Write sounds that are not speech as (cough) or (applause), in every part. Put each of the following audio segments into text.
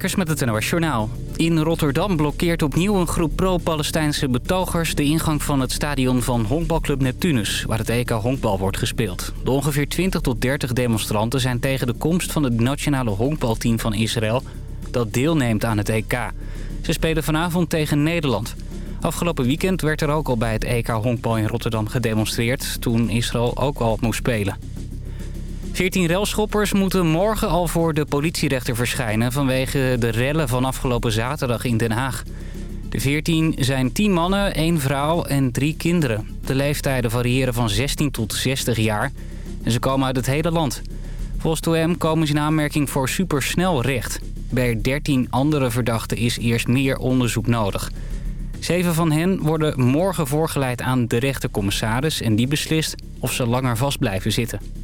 Met het NOS. In Rotterdam blokkeert opnieuw een groep pro-Palestijnse betogers... de ingang van het stadion van honkbalclub Neptunus... waar het EK honkbal wordt gespeeld. De ongeveer 20 tot 30 demonstranten zijn tegen de komst van het nationale honkbalteam van Israël... dat deelneemt aan het EK. Ze spelen vanavond tegen Nederland. Afgelopen weekend werd er ook al bij het EK honkbal in Rotterdam gedemonstreerd... toen Israël ook al moest spelen. 14 relschoppers moeten morgen al voor de politierechter verschijnen... vanwege de rellen van afgelopen zaterdag in Den Haag. De 14 zijn 10 mannen, 1 vrouw en 3 kinderen. De leeftijden variëren van 16 tot 60 jaar en ze komen uit het hele land. Volgens OM komen ze in aanmerking voor supersnel recht. Bij 13 andere verdachten is eerst meer onderzoek nodig. Zeven van hen worden morgen voorgeleid aan de rechtercommissaris... en die beslist of ze langer vast blijven zitten.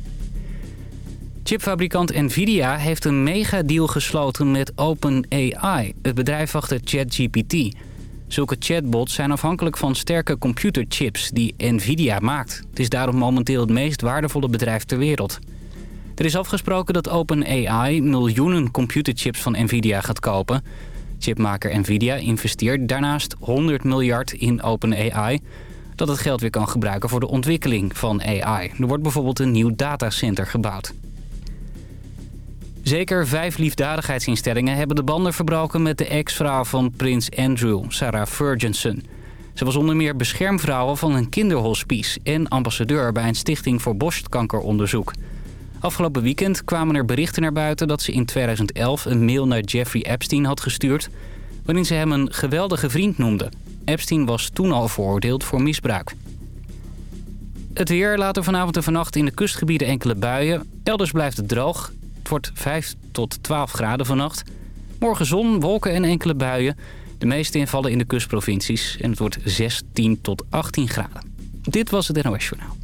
Chipfabrikant Nvidia heeft een megadeal gesloten met OpenAI, het bedrijf achter ChatGPT. Zulke chatbots zijn afhankelijk van sterke computerchips die Nvidia maakt. Het is daarom momenteel het meest waardevolle bedrijf ter wereld. Er is afgesproken dat OpenAI miljoenen computerchips van Nvidia gaat kopen. Chipmaker Nvidia investeert daarnaast 100 miljard in OpenAI... dat het geld weer kan gebruiken voor de ontwikkeling van AI. Er wordt bijvoorbeeld een nieuw datacenter gebouwd. Zeker vijf liefdadigheidsinstellingen hebben de banden verbroken met de ex-vrouw van prins Andrew, Sarah Ferguson. Ze was onder meer beschermvrouw van een kinderhospice en ambassadeur bij een stichting voor borstkankeronderzoek. Afgelopen weekend kwamen er berichten naar buiten dat ze in 2011 een mail naar Jeffrey Epstein had gestuurd... waarin ze hem een geweldige vriend noemde. Epstein was toen al veroordeeld voor misbruik. Het weer later vanavond en vannacht in de kustgebieden enkele buien. Elders blijft het droog. Het wordt 5 tot 12 graden vannacht. Morgen zon, wolken en enkele buien. De meeste invallen in de kustprovincies. En het wordt 16 tot 18 graden. Dit was het NOS Journaal.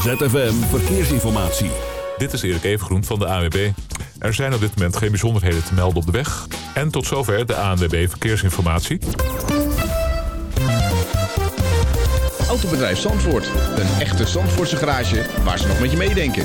ZFM Verkeersinformatie. Dit is Erik Evengroen van de AWB. Er zijn op dit moment geen bijzonderheden te melden op de weg. En tot zover de ANWB Verkeersinformatie. Autobedrijf Zandvoort. Een echte Zandvoortse garage waar ze nog met je meedenken.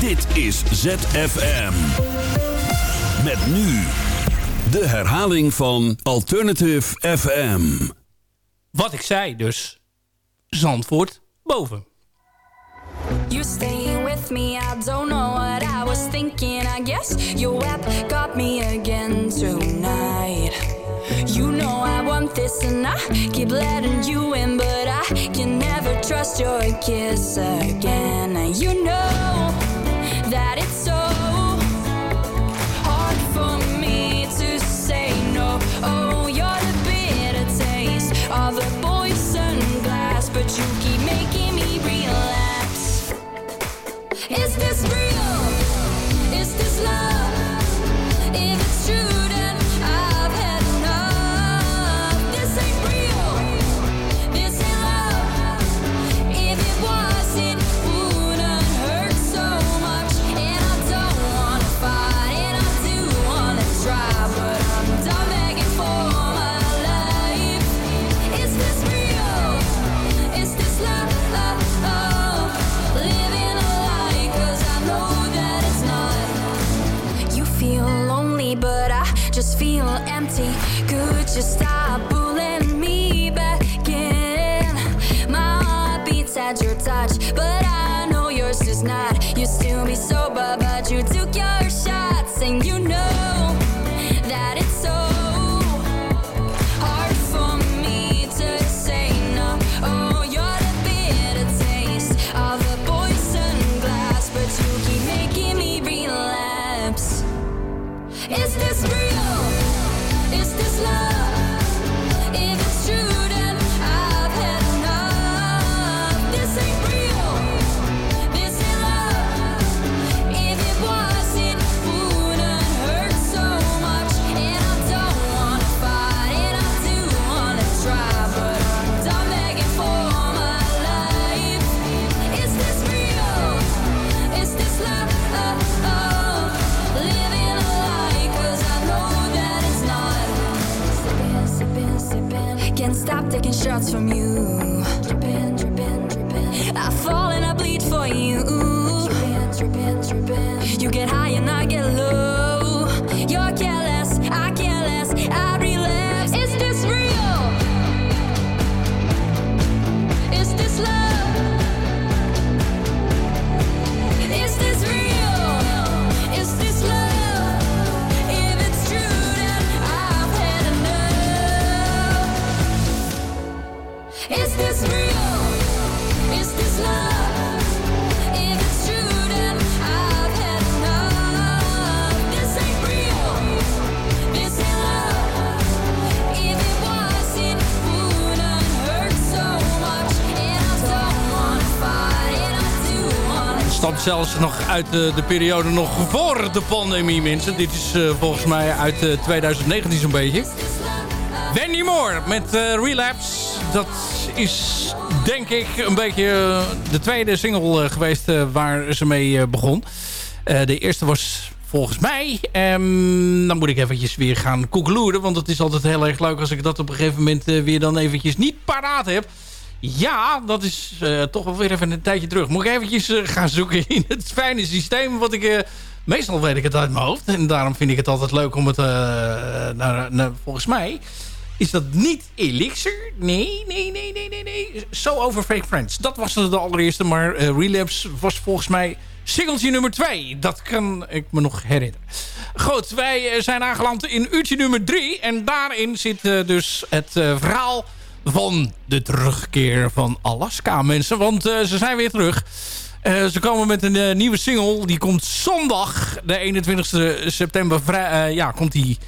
Dit is ZFM. Met nu de herhaling van Alternative FM. Wat ik zei dus. Zandvoort boven. You staying with me, I don't know what I was thinking. I guess your app got me again tonight. You know I want this and I keep letting you in, but I can never trust your kiss again. And you know that it's so hard for me to say no. Oh, you're the bitter taste of the poison glass, but you keep making me relapse. Is this zelfs nog uit de, de periode nog voor de pandemie, mensen. Dit is eh, volgens mij uit eh, 2019 zo'n beetje. Wendy Moore met eh, Relapse. Dat is denk ik een beetje eh, de tweede single eh, geweest eh, waar ze mee eh, begon. Eh, de eerste was volgens mij... ehm, dan moet ik eventjes weer gaan koekeloeren. Want het is altijd heel erg leuk als ik dat op een gegeven moment eh, weer dan eventjes niet paraat heb. Ja, dat is eh, toch wel weer even een tijdje terug. Moet ik eventjes eh, gaan zoeken in het fijne systeem. Wat ik... eh, meestal weet ik het uit mijn hoofd. En daarom vind ik het altijd leuk om het... naar, naar, volgens mij is dat niet Elixir. Nee, nee, nee, nee, nee, nee. So Over Fake Friends. Dat was de allereerste. Maar Relapse was volgens mij singeltje nummer 2. Dat kan ik me nog herinneren. Goed, wij zijn aangeland in uurtje nummer 3. En daarin zit dus het verhaal van de terugkeer van Alaska, mensen. Want eh, ze zijn weer terug. Eh, ze komen met een eh, nieuwe single. Die komt zondag, de 21 september. Vrij, ja, komt die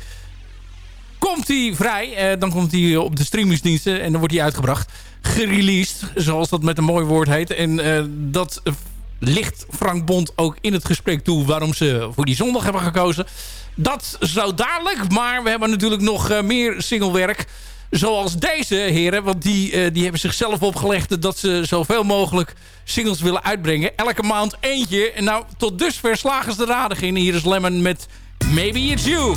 komt hij vrij. Dan komt hij op de streamingsdiensten en dan wordt hij uitgebracht. Gereleased, zoals dat met een mooi woord heet. En dat ligt Frank Bond ook in het gesprek toe... waarom ze voor die zondag hebben gekozen. Dat zo dadelijk, maar we hebben natuurlijk nog meer singlewerk... Zoals deze heren, want die, eh, die hebben zichzelf opgelegd... dat ze zoveel mogelijk singles willen uitbrengen. Elke maand eentje. En nou, tot dusver slagen ze de radig in. Hier is Lemon met Maybe It's. You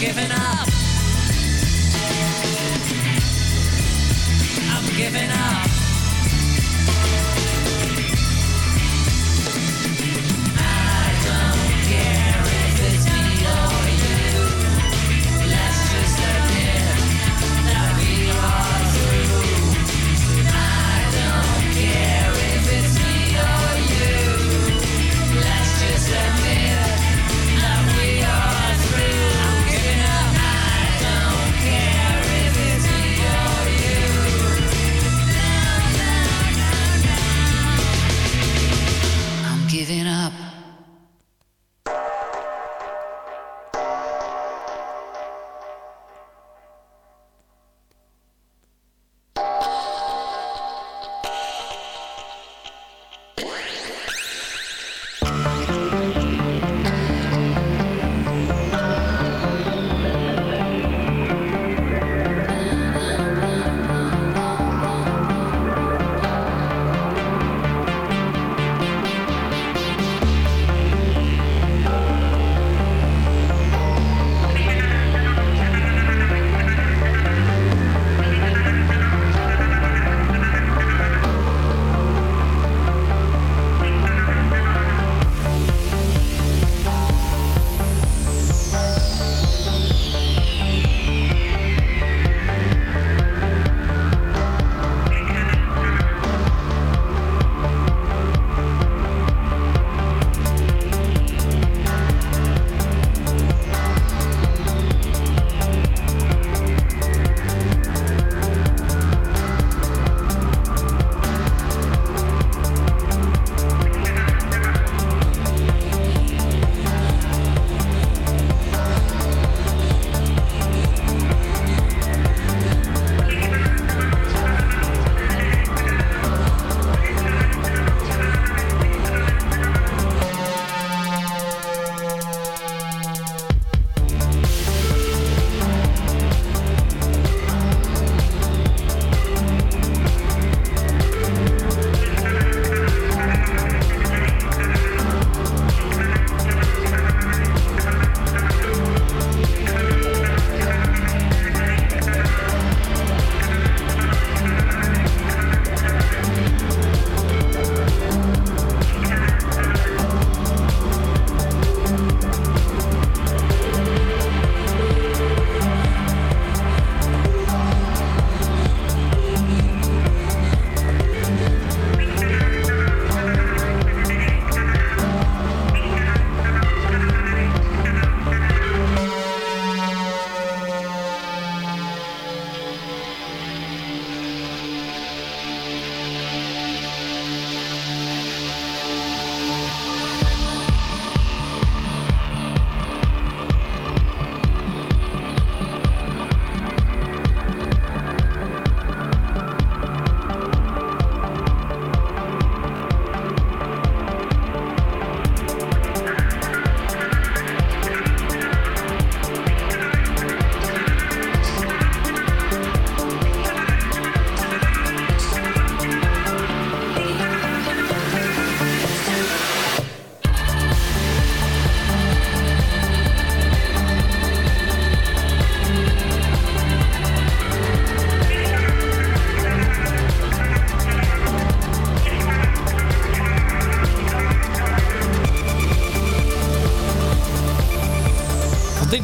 giving up. I'm giving up.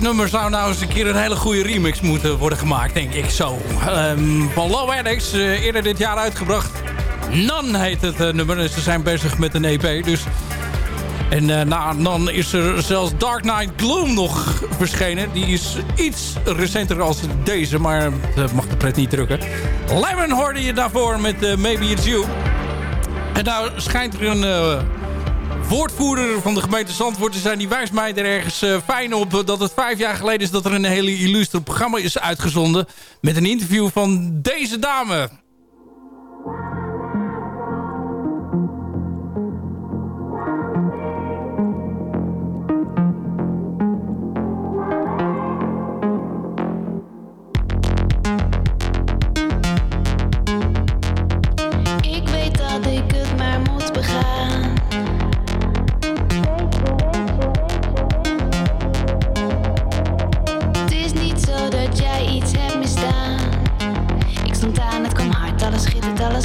Nummer zou nou eens een keer een hele goede remix moeten worden gemaakt, denk ik zo. Ehm van Low Addicts, eh, eerder dit jaar uitgebracht. Nan heet het eh, nummer en ze zijn bezig met een EP. Dus... En eh, na Nan is er zelfs Dark Knight Gloom nog verschenen. Die is iets recenter als deze, maar dat mag de pret niet drukken. Lemon hoorde je daarvoor met Maybe It's You. En nou schijnt er een woordvoerder van de gemeente Zandvoort zijn. Die wijst mij er ergens eh, fijn op dat het vijf jaar geleden is... dat er een hele illustre programma is uitgezonden... met een interview van deze dame.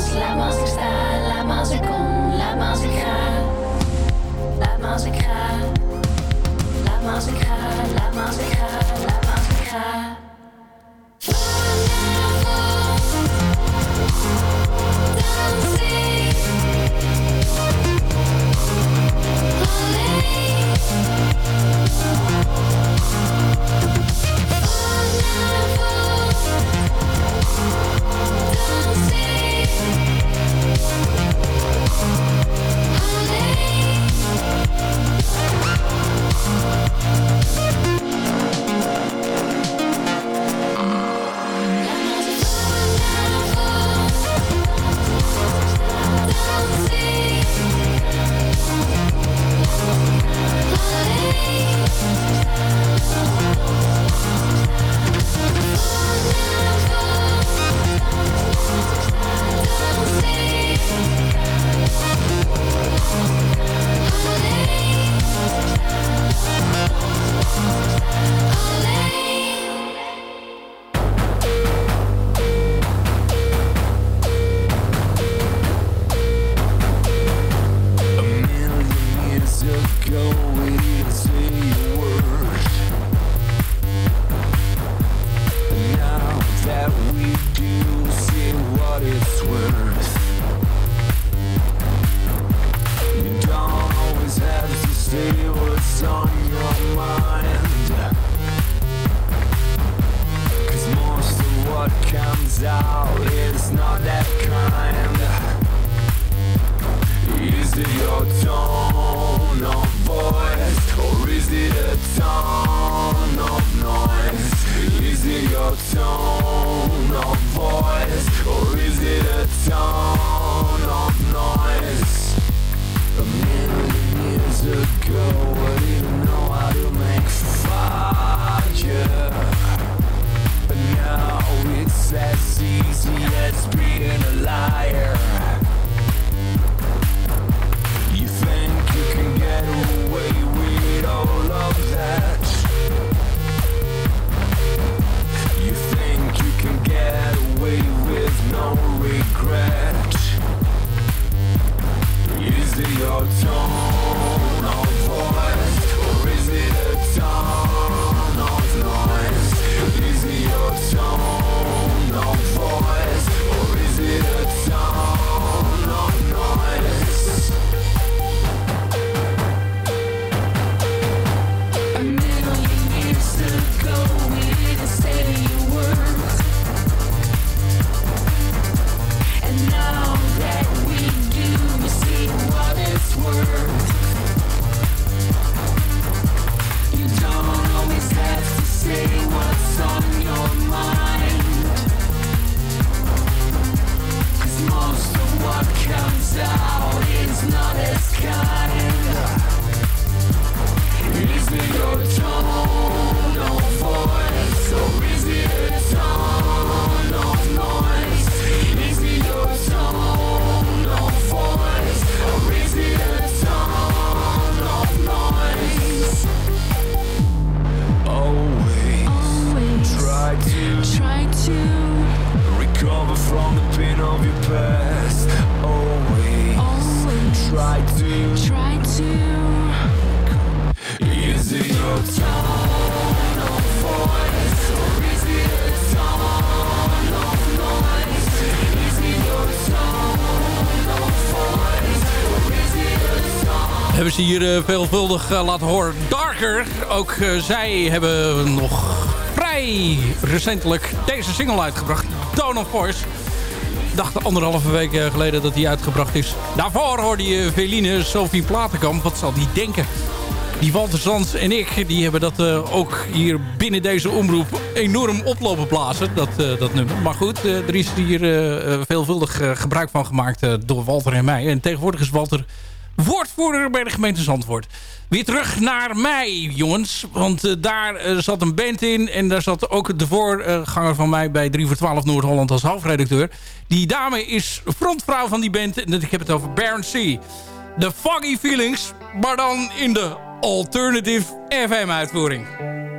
dans. Laat me als ik sta, laat me als ik kom. Laat me als ik ga. Laat me als ik ga. Laat me als ik ga. Laat me als ik ga. Laat me als ik ga. Don't say Thank. Alleen. Alleen. tone of noise? Is it your tone of voice? Or is it a tone of noise? A million years ago Is it your tongue? Of your past. Always always try to. try to Is it your tone of voice, or is it a tone of noise? Is it your tone of voice, or is it a tone? Hebben ze hier eh, veelvuldig eh, laten horen. Darker, ook eh, zij hebben nog vrij recentelijk deze single uitgebracht. Tone of Voice. Dacht anderhalve week eh, geleden dat die uitgebracht is. Daarvoor hoorde je Veline Sophie Platenkamp. Wat zal die denken? Die Walter Sands en ik, die hebben dat eh, ook hier binnen deze omroep enorm oplopen blazen, dat, eh, dat nummer. Maar goed, er is hier veelvuldig gebruik van gemaakt door Walter en mij. En tegenwoordig is Walter woordvoerder bij de gemeente Zandvoort. Weer terug naar mij, jongens. Want eh, daar eh, zat een band in. En daar zat ook de voorganger van mij bij 3 voor 12 Noord-Holland als hoofdredacteur. Die dame is frontvrouw van die band. En ik heb het over Baron C. De Foggy Feelings, maar dan in de Alternative FM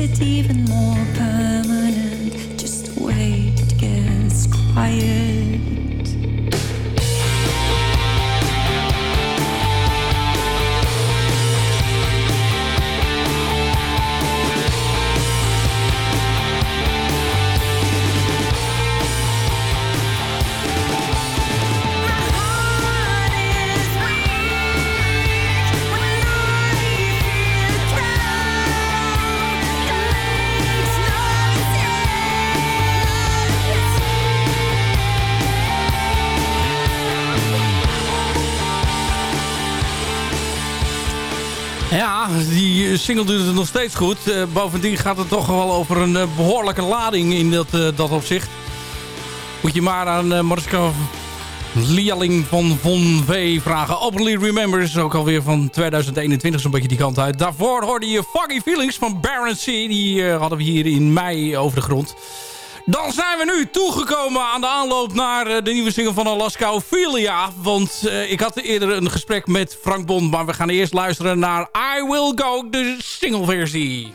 it even more steeds goed. Eh, bovendien gaat het toch wel over een eh, behoorlijke lading in dat, eh, dat opzicht. Moet je maar aan uh, Mariska Lialing van Von V vragen. Openly Remember is ook alweer van 2021 zo'n beetje die kant uit. Daarvoor hoorde je Foggy Feelings van Baron C. Die hadden we hier in mei over de grond. Dan zijn we nu toegekomen aan de aanloop naar eh, de nieuwe single van Alaska Ophelia. Want uh, ik had eerder een gesprek met Frank Bond. Maar we gaan eerst luisteren naar I Will Go, de singleversie.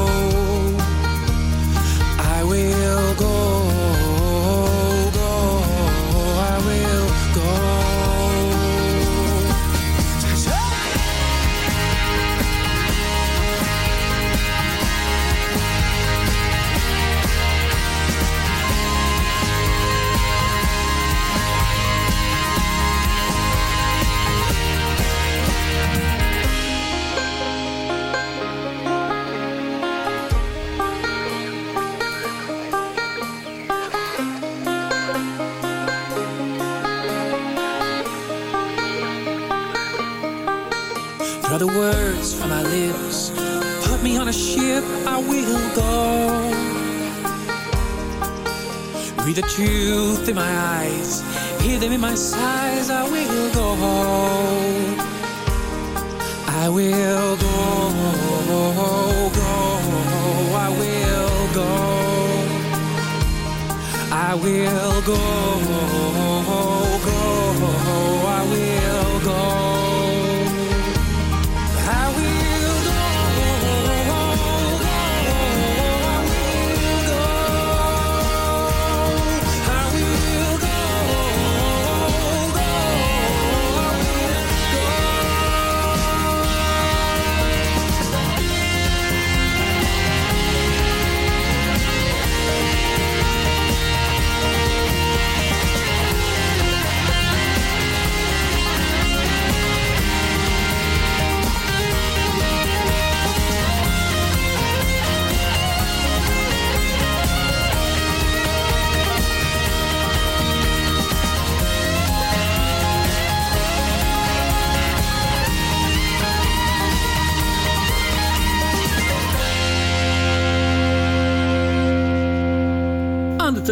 I will go. Read the truth in my eyes. Hear them in my sighs, I will go. I will go. Go. I will go. I will. Go.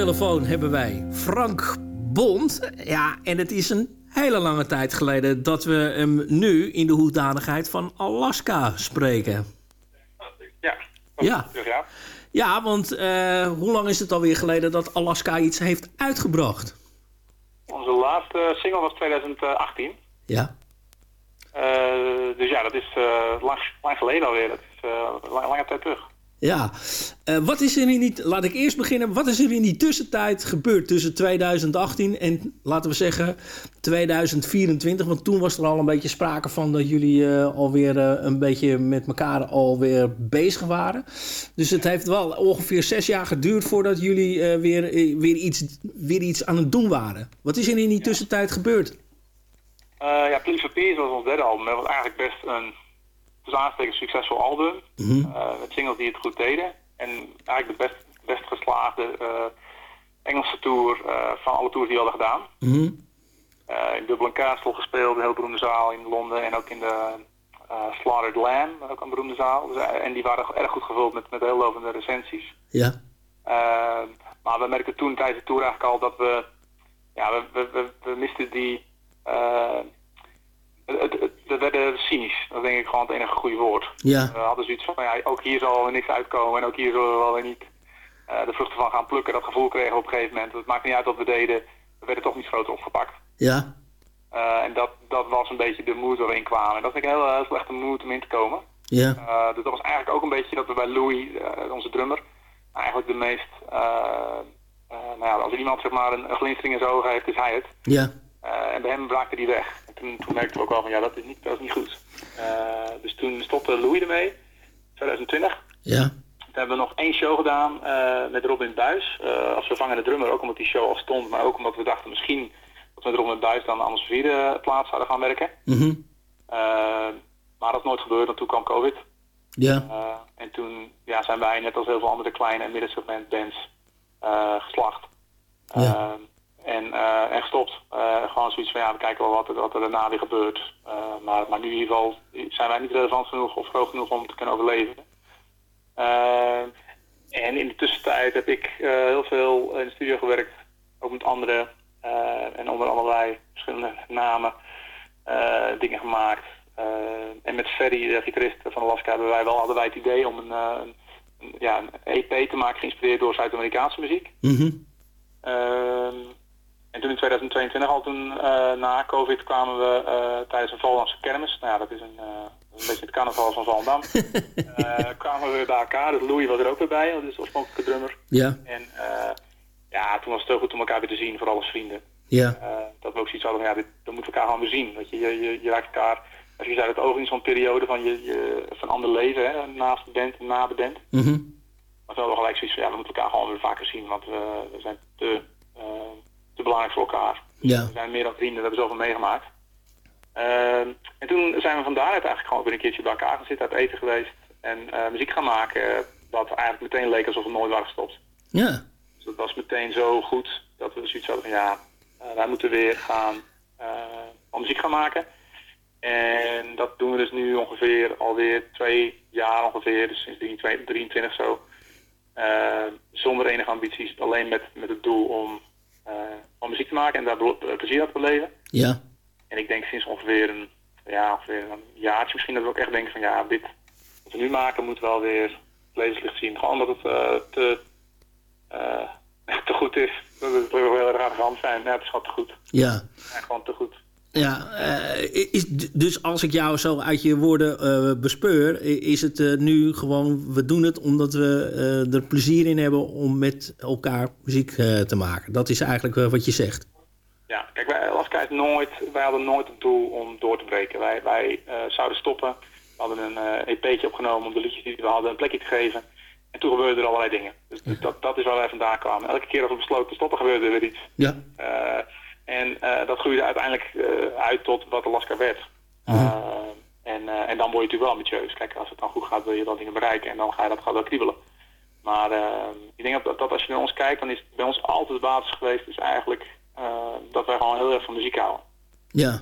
Telefoon hebben wij Frank Bond. Ja, en het is een hele lange tijd geleden dat we hem nu in de hoedanigheid van Alaska spreken. Ja. Ja. Ja. Ja, want eh, hoe lang is het alweer geleden dat Alaska iets heeft uitgebracht? Onze laatste single was 2018. Ja. Eh, dus ja, dat is eh, lang, lang geleden alweer. Dat is lang, lange tijd terug. Ja, Eh, wat is er in die, laat ik eerst beginnen, wat is er in die tussentijd gebeurd tussen 2018 en laten we zeggen 2024? Want toen was er al een beetje sprake van dat jullie eh, alweer eh, een beetje met elkaar alweer bezig waren. Dus het heeft wel ongeveer zes jaar geduurd voordat jullie weer, weer, iets, weer iets aan het doen waren. Wat is er in die tussentijd gebeurd? Ja, Please for Peace was ons derde album. Dat was eigenlijk best een tussen aanstekens succesvol album. Eh, met singles die het goed deden. En eigenlijk de best, best geslaagde eh, Engelse tour eh, van alle tours die we hadden gedaan. Eh, in Dublin Castle gespeeld, een heel beroemde zaal in Londen. En ook in de Slaughtered Lamb, ook een beroemde zaal. Dus, en die waren erg goed gevuld met, met heel lovende recensies. Ja. Maar we merkten toen tijdens de tour eigenlijk al dat we, ja, we, we, we, we misten die, het, het, het- we werden cynisch. Dat denk ik gewoon het enige goede woord. Ja. We hadden zoiets van, ja, ook hier zal er niks uitkomen en ook hier zullen we wel weer niet eh, de vruchten van gaan plukken. Dat gevoel kregen we op een gegeven moment. Het maakt niet uit wat we deden, we werden toch niet groter opgepakt. Ja. Eh, en dat, dat was een beetje de mood waar we in kwamen. En dat vind ik een heel, heel slechte mood om in te komen. Ja. Eh, dus dat was eigenlijk ook een beetje dat we bij Louis, eh, onze drummer, eigenlijk de meest, eh, eh, nou ja, als iemand zeg maar een, een glinstering in zijn ogen heeft, is hij het. Ja. Eh, en bij hem braakte die weg. En toen, toen merkten we ook wel van ja, dat is niet, dat is niet goed. Eh, dus toen stopte Louis ermee, 2020. Ja. Toen hebben we nog één show gedaan eh, met Robin Buis als vervangende drummer. Ook omdat die show al stond, maar ook omdat we dachten misschien dat we met Robin Buis dan aan onze vierde plaats zouden gaan werken. Mhm. Eh, maar dat is nooit gebeurd, want toen kwam COVID. Ja. En toen ja, zijn wij, net als heel veel andere kleine en middensegment bands, geslacht. Eh, en, eh, en gestopt. Eh, gewoon zoiets van, ja, we kijken wel wat, er- wat er daarna weer gebeurt. Eh, maar, maar nu in ieder geval zijn wij niet relevant genoeg of groot genoeg om te kunnen overleven. En in de tussentijd heb ik heel veel in de studio gewerkt, ook met anderen. en onder allerlei verschillende namen dingen gemaakt. En met Ferry, de gitarist van Alaska, hebben wij wel hadden wij het idee om een, een, ja, een EP te maken geïnspireerd door Zuid-Amerikaanse muziek. Ehm, en toen in 2022 al toen eh, na COVID kwamen we eh, tijdens een Volendamse kermis. Nou ja, dat is een, eh, een beetje het carnaval van Volendam. (laughs) Kwamen we weer bij elkaar. Dus Louis was er ook weer bij, dat is de oorspronkelijke drummer. Ja. En ja, toen was het heel goed om elkaar weer te zien, vooral als vrienden. Ja. Dat we ook zoiets hadden van, ja, dit, dan moeten we elkaar gewoon weer zien. Dat je, je, je, je raakt elkaar, als je zei, het oog in zo'n periode van, je, je, van ander leven, hè, naast de band en na de band. Mhm. Maar we hadden gelijk zoiets van, ja, we moeten elkaar gewoon weer vaker zien, want we, we zijn te, te belangrijk voor elkaar. Ja. We zijn meer dan vrienden, we hebben zoveel meegemaakt. Ehm, en toen zijn we van daaruit eigenlijk gewoon weer een keertje bij elkaar gaan zitten, uit eten geweest en eh, muziek gaan maken, wat eigenlijk meteen leek alsof we nooit waren gestopt. Ja. Dus dat was meteen zo goed dat we zoiets hadden van ja, eh, wij moeten weer gaan eh, muziek gaan maken. En dat doen we dus nu ongeveer alweer twee jaar ongeveer, dus sinds 23, 23 zo. Eh, zonder enige ambities, alleen met, met het doel om, om muziek te maken en daar belo- plezier aan te beleven. Ja. En ik denk sinds ongeveer een, ja, ongeveer een jaartje misschien dat we ook echt denken van ja, dit wat we nu maken moet wel weer levenslicht zien. Gewoon omdat het eh, te, eh, (laughs) te goed is. Dat het wel heel erg arrogant zijn. Ja, het is gewoon te goed. Ja. Ja, gewoon te goed. Ja, eh, is, dus als ik jou zo uit je woorden eh, bespeur, is het eh, nu gewoon, we doen het omdat we er plezier in hebben om met elkaar muziek te maken. Dat is eigenlijk wat je zegt. Ja, kijk, wij, Alaska is nooit, wij hadden nooit het doel om door te breken. Wij, wij zouden stoppen. We hadden een EP'tje opgenomen om de liedjes die we hadden een plekje te geven. En toen gebeurden er allerlei dingen. Dus, dus dat, dat is waar wij vandaan kwamen. Elke keer als we besloten te stoppen, gebeurde er weer iets. Ja. En eh, dat groeide uiteindelijk eh, uit tot wat Alaska werd. Eh, en, en dan word je natuurlijk wel ambitieus. Kijk, als het dan goed gaat, wil je wel dingen bereiken en dan ga je dat gewoon wel kriebelen. Maar ik denk dat, dat als je naar ons kijkt, dan is bij ons altijd de basis geweest, is eigenlijk eh, dat wij gewoon heel erg van muziek houden. Ja.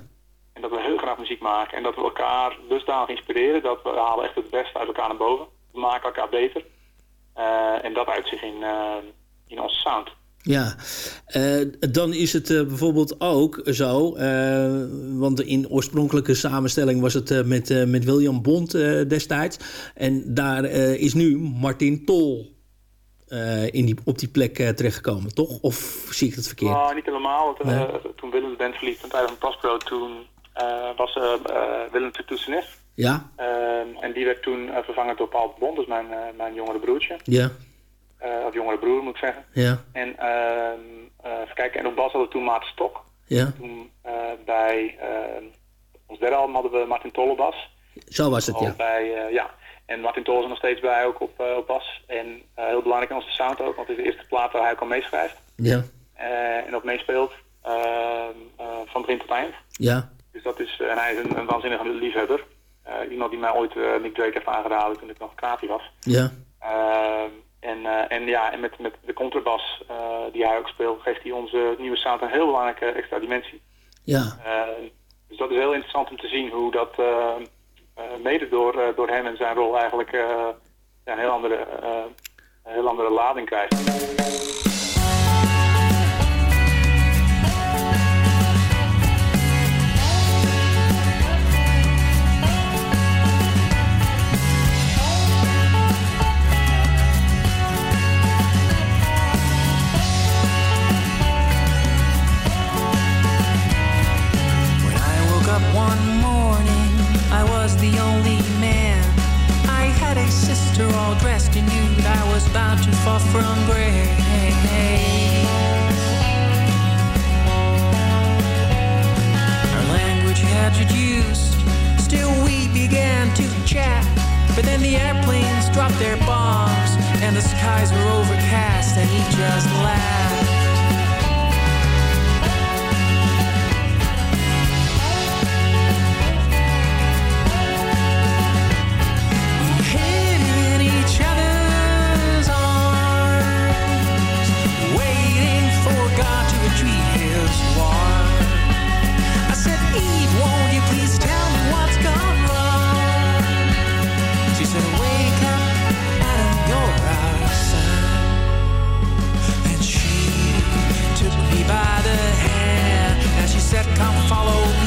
En dat we heel graag muziek maken. En dat we elkaar dusdanig inspireren dat we halen echt het beste uit elkaar naar boven. We maken elkaar beter. En dat uit zich in, in onze sound. Ja, Eh, dan is het eh, bijvoorbeeld ook zo, eh, want in oorspronkelijke samenstelling was het met, met William Bond destijds. En daar is nu Martin Tol in die, op die plek terechtgekomen, toch? Of zie ik het verkeerd? Nou, niet helemaal. Want, Nee. toen Willem de band verliet van tijdens van Prospero, toen was Willem natuurlijk toetsenist. Ja, Ehm, en die werd toen vervangen door Paul Bond, dus mijn, mijn jongere broertje. ja, Eh, of jongere broer, moet ik zeggen. ja, En, ehm, eh, even kijken, en op bas hadden we toen Maarten Stok. ja. Toen eh, bij ehm, ons derde album hadden we Martin Tolle bas. Zo was het, Al ja. Bij, ja. En Martin Tolle is er nog steeds bij, ook op, op bas. En heel belangrijk in onze sound ook, want het is de eerste plaat waar hij ook al meeschrijft. Ja, en ook meespeelt ehm, eh, van begin tot eind. ja, Dus dat is, en hij is een, een waanzinnige liefhebber. Eh, iemand die mij ooit eh, Nick Drake heeft aangeraden toen ik nog kratie was. ja. En, eh, en ja, en met, met de contrabas eh, die hij ook speelt, geeft hij onze nieuwe sound een heel belangrijke extra dimensie. Ja, Eh, dus dat is heel interessant om te zien hoe dat mede door, door hem en zijn rol eigenlijk een heel andere, een heel andere lading krijgt. In. I was about to fall from grace. Our language had reduced. Still, we began to chat. But then the airplanes dropped their bombs, and the skies were overcast, and he just laughed. Follow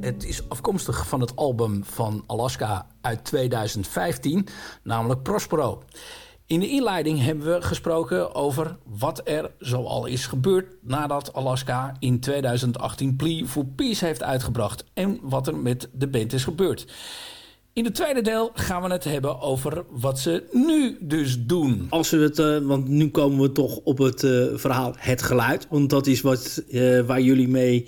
Het is afkomstig van het album van Alaska uit 2015, namelijk Prospero. In de inleiding hebben we gesproken over wat er zoal is gebeurd nadat Alaska in 2018 Plea for Peace heeft uitgebracht en wat er met de band is gebeurd. In het tweede deel gaan we het hebben over wat ze nu dus doen. Als we het, eh, want nu komen we toch op het eh, verhaal het geluid. Want dat is wat, eh, waar jullie mee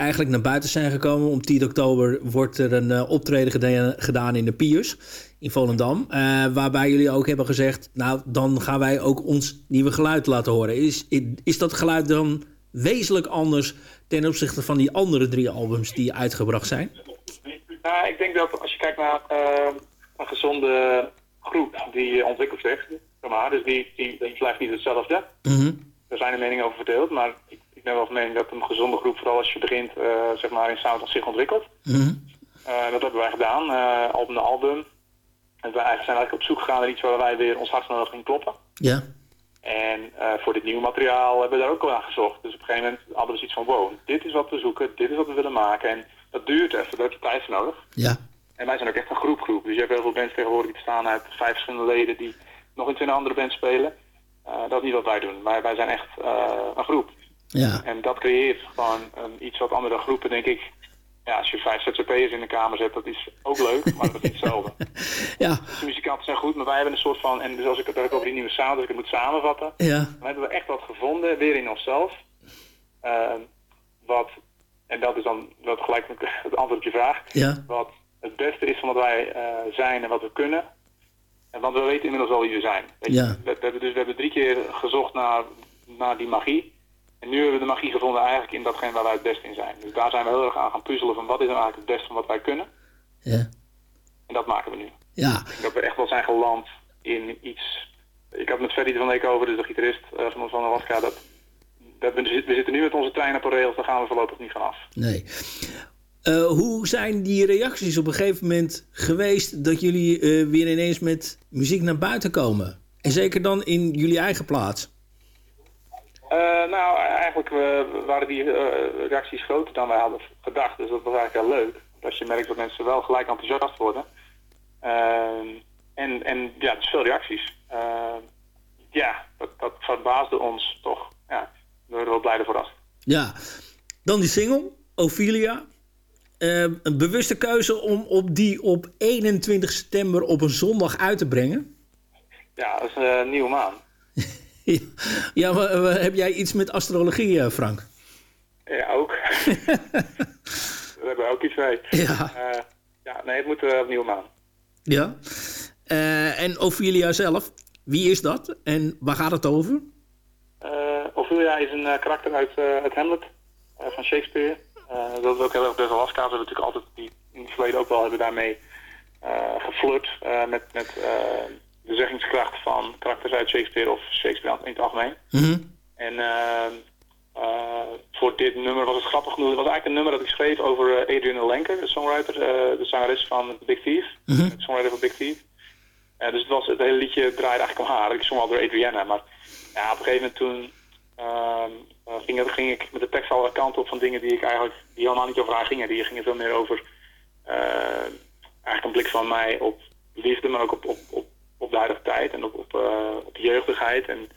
eigenlijk naar buiten zijn gekomen. Om 10 oktober wordt er een eh, optreden geda- gedaan in de Piers in Volendam. eh, waarbij jullie ook hebben gezegd, nou dan gaan wij ook ons nieuwe geluid laten horen. Is, is dat geluid dan wezenlijk anders ten opzichte van die andere drie albums die uitgebracht zijn? Nou, ik denk dat als je kijkt naar eh, een gezonde groep die ontwikkelt zich, maar, dus die, die, die blijft niet hetzelfde. Er zijn er meningen over verdeeld, maar ik, ik ben wel van mening dat een gezonde groep, vooral als je begint eh, zeg maar in sound, zich ontwikkelt. Eh, dat hebben wij gedaan, eh, album na album. En wij zijn eigenlijk op zoek gegaan naar iets waar wij weer ons hartsnodig in kloppen. Ja. En voor dit nieuwe materiaal hebben we daar ook wel aan gezocht. Dus op een gegeven moment hadden we zoiets van, wow, dit is wat we zoeken, dit is wat we willen maken. En dat duurt even, daar heb je tijd voor nodig. Ja. En wij zijn ook echt een groep groep. Dus je hebt heel veel bands tegenwoordig die bestaan uit vijf verschillende leden die nog eens in een andere band spelen. Dat is niet wat wij doen. Wij, wij zijn echt een groep. Ja. En dat creëert gewoon een, iets wat andere groepen, denk ik. Ja, als je vijf ZZP'ers in de kamer zet, dat is ook leuk, maar dat is niet hetzelfde. (laughs) Ja. De muzikanten zijn goed, maar wij hebben een soort van... En dus als ik het ook over die nieuwe sound, als ik het moet samenvatten... Ja. dan hebben we echt wat gevonden, weer in onszelf. Ehm, wat, en dat is dan wat gelijk met (laughs) het antwoord op je vraag. Ja. Wat het beste is van wat wij eh, zijn en wat we kunnen. En want we weten inmiddels al wie we zijn. Weet je, Ja. we, we hebben dus, we hebben drie keer gezocht naar, naar die magie. En nu hebben we de magie gevonden eigenlijk in datgene waar wij het beste in zijn. Dus daar zijn we heel erg aan gaan puzzelen van wat is nou eigenlijk het beste van wat wij kunnen. Ja. En dat maken we nu. Ja. Ik denk dat we echt wel zijn geland in iets... Ik had met Ferry van Leek over, dus de gitarist eh, van, van Alaska, dat, dat we, we zitten nu met onze trein op een rails, daar gaan we voorlopig niet van af. Nee. Eh, hoe zijn die reacties op een gegeven moment geweest dat jullie eh, weer ineens met muziek naar buiten komen? En zeker dan in jullie eigen plaats. Eh, nou, eigenlijk eh, waren die eh, reacties groter dan wij hadden gedacht. Dus dat was eigenlijk heel leuk. Als je merkt dat mensen wel gelijk enthousiast worden. Ehm, en, en ja, dus veel reacties. Ehm, ja, dat, dat verbaasde ons toch. Ja, we werden wel blij ervoor verrast. Ja. Dan die single, Ophelia. Eh, een bewuste keuze om op die op 21 september op een zondag uit te brengen. Ja, dat is een nieuwe maan. (laughs) Ja, wa- heb jij iets met astrologie, eh, Frank? Ja, ook. (laughs) Daar hebben we ook iets mee. Ja. Eh, ja, nee, het moet eh, opnieuw maan. Ja. Eh, en Ophelia zelf, wie is dat en waar gaat het over? Eh, Ophelia is een karakter uit, uit Hamlet van Shakespeare. Dat is ook heel erg best wel Alaska. We hebben natuurlijk altijd die, in het verleden ook wel hebben daarmee geflirt met, met de zeggingskracht van karakters uit Shakespeare of Shakespeare in het algemeen. En eh, eh, voor dit nummer was het grappig genoeg. Het was eigenlijk een nummer dat ik schreef over eh, Adrienne Lenker, de songwriter, eh, de zangeres van Big Thief. De songwriter van Big Thief. Dus het, was, het hele liedje draaide eigenlijk om haar. Ik zong al door Adrienne, maar ja, op een gegeven moment toen ehm, eh, ging, het, ging ik met de tekst alle kanten op van dingen die ik eigenlijk die helemaal niet over haar gingen. Die gingen veel meer over eigenlijk een blik van mij op liefde, maar ook op, op, op, op de huidige tijd en op, op, eh, op jeugdigheid. En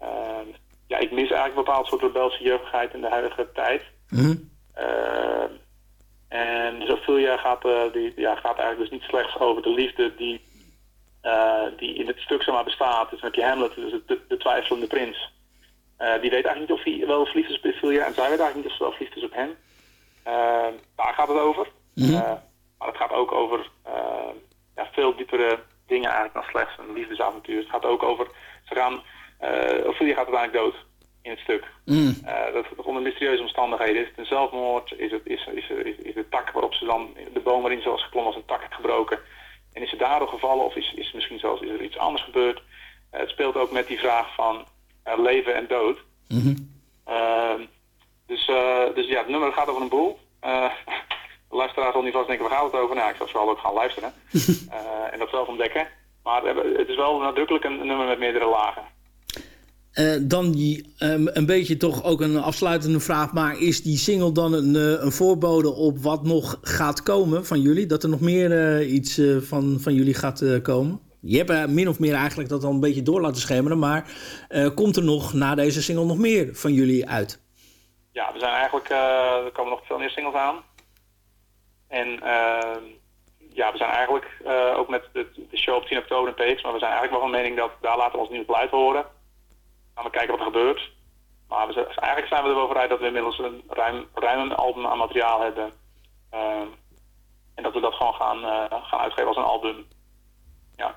ehm, ja, ik mis eigenlijk een bepaald soort rebelse jeugdigheid in de huidige tijd. Eh, en Zophilia gaat, eh, die, ja, gaat eigenlijk dus niet slechts over de liefde die, eh, die in het stuk zeg maar, bestaat. Dus dan heb je Hamlet, dus de, de twijfelende prins. Die weet eigenlijk niet of hij wel verliefd is op Ophelia en zij weet eigenlijk niet of ze wel verliefd is op hem. Eh, daar gaat het over. Eh, maar het gaat ook over ja, veel diepere dingen eigenlijk dan slechts een liefdesavontuur. Het gaat ook over, ze gaan, eh Ophelia gaat uiteindelijk dood in het stuk. Eh, dat dat onder mysterieuze omstandigheden. Is het een zelfmoord? Is, het, is, is, is, is de tak waarop ze dan, de boom waarin ze was geklommen, was een tak gebroken? En is ze daardoor gevallen of is, is misschien zelfs is er iets anders gebeurd? Eh, het speelt ook met die vraag van leven en dood. Ehm, dus, dus ja, het nummer gaat over een boel. Eh, de luisteraar zal niet vast denken, waar gaat het over? Nou, ik zou vooral ook gaan luisteren. (laughs) Eh, en dat zelf ontdekken. Maar hebben- het is wel nadrukkelijk een nummer met meerdere lagen. Eh, dan die, ehm, een beetje toch ook een afsluitende vraag. Maar is die single dan een, eh, een voorbode op wat nog gaat komen van jullie? Dat er nog meer eh, iets eh, van, van jullie gaat eh, komen? Je hebt eh, min of meer eigenlijk dat al een beetje door laten schemeren. Maar eh, komt er nog na deze single nog meer van jullie uit? Ja, we zijn eigenlijk, eh, er komen nog veel meer singles aan. En eh, ja, we zijn eigenlijk eh, ook met de, de show op 10 oktober in PX, maar we zijn eigenlijk wel van mening dat daar laten we ons nieuw geluid horen. Gaan we kijken wat er gebeurt. Maar we eigenlijk zijn we er wel voor uit dat we inmiddels een ruim, ruim album aan materiaal hebben. Eh, en dat we dat gewoon gaan, eh, gaan uitgeven als een album. Ja.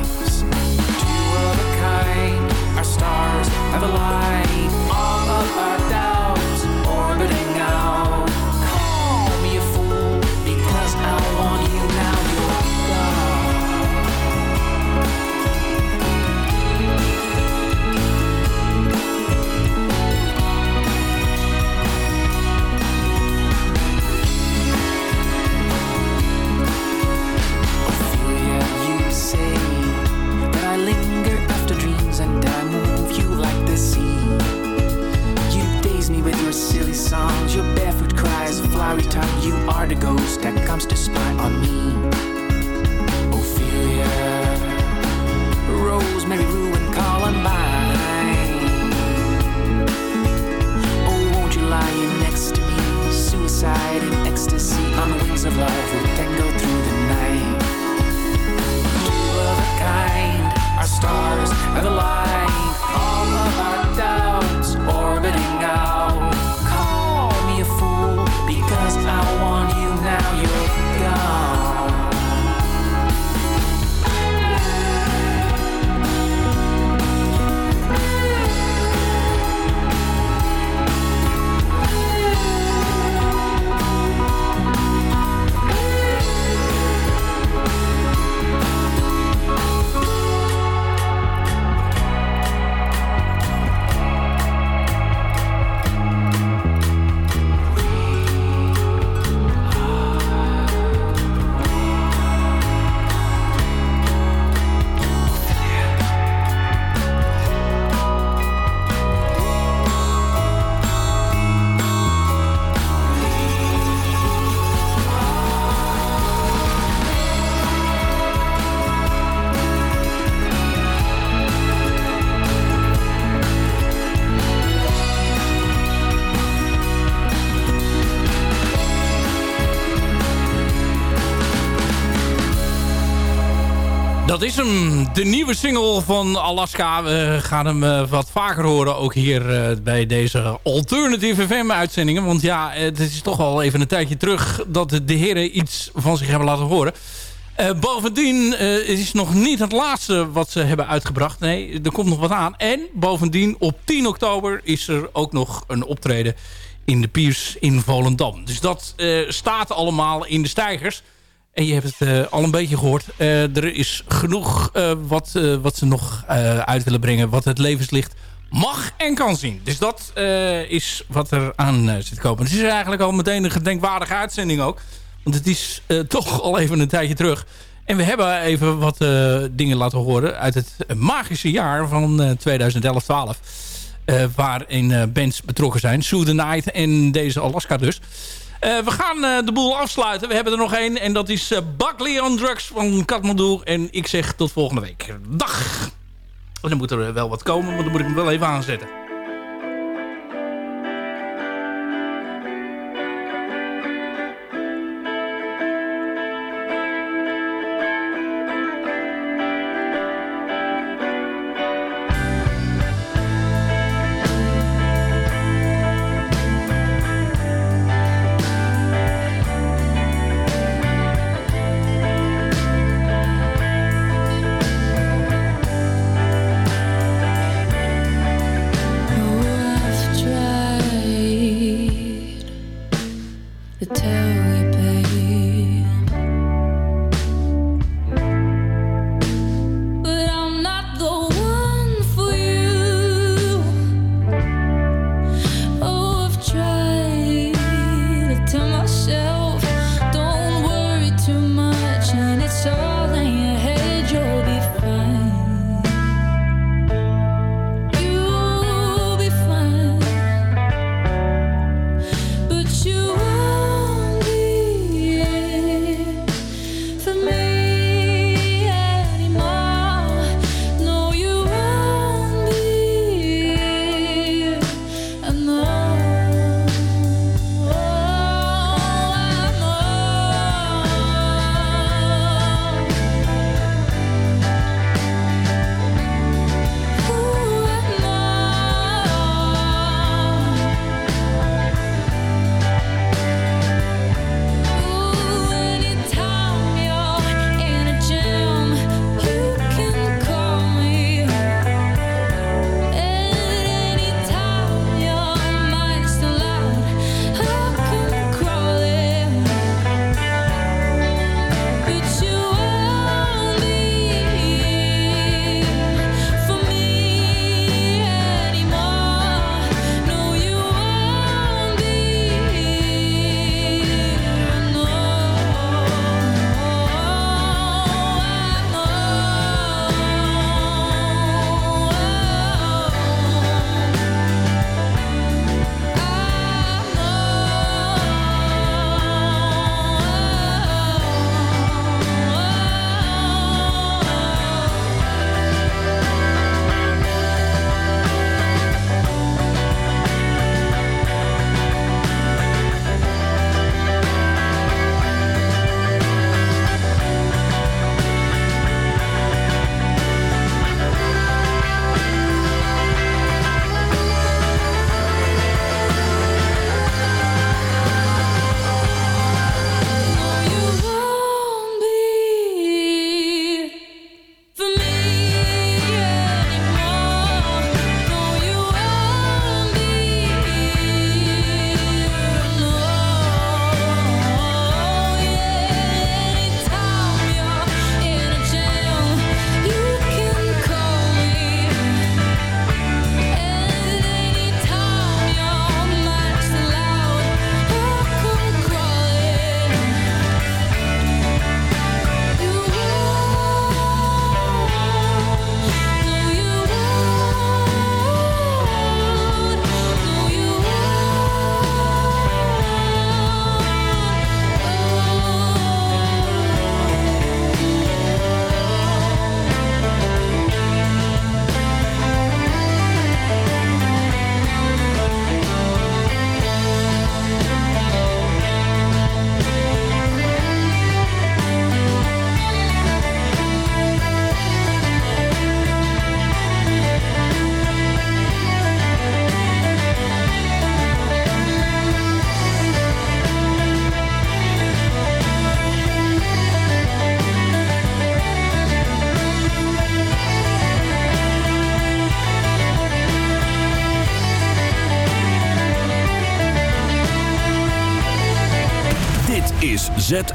the lie. Dat is hem, de nieuwe single van Alaska. We gaan hem eh, wat vaker horen, ook hier eh, bij deze Alternative FM-uitzendingen. Want ja, het is toch al even een tijdje terug dat de heren iets van zich hebben laten horen. Eh, bovendien het is nog niet het laatste wat ze hebben uitgebracht. Nee, er komt nog wat aan. En bovendien op 10 oktober is er ook nog een optreden in de Piers in Volendam. Dus dat staat allemaal in de stijgers. En je hebt het eh, al een beetje gehoord. Eh, er is genoeg eh, wat, wat ze nog uit willen brengen. Wat het levenslicht mag en kan zien. Dus dat is wat er aan zit komen. Het is eigenlijk al meteen een gedenkwaardige uitzending ook. Want het is (laughs) toch al even een tijdje terug. En we hebben even wat dingen laten horen uit het magische jaar van eh 2011-12. eh, waarin eh, bands betrokken zijn. Sue the Night en deze Alaska dus. Eh, we gaan eh, de boel afsluiten. We hebben er nog één. En dat is eh, Buckley on Drugs van Kathmandu. En ik zeg tot volgende week. Dag! En dan moet er wel wat komen. Want dan moet ik hem wel even aanzetten.